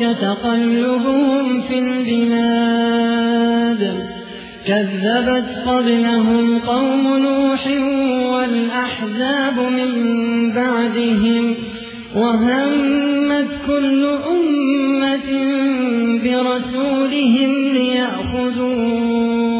يغررك تقلبهم في البلاد. كذبت قبلهم قوم نوح والأحزاب من بعدهم وهمت كل أمة برسولهم ليأخذوه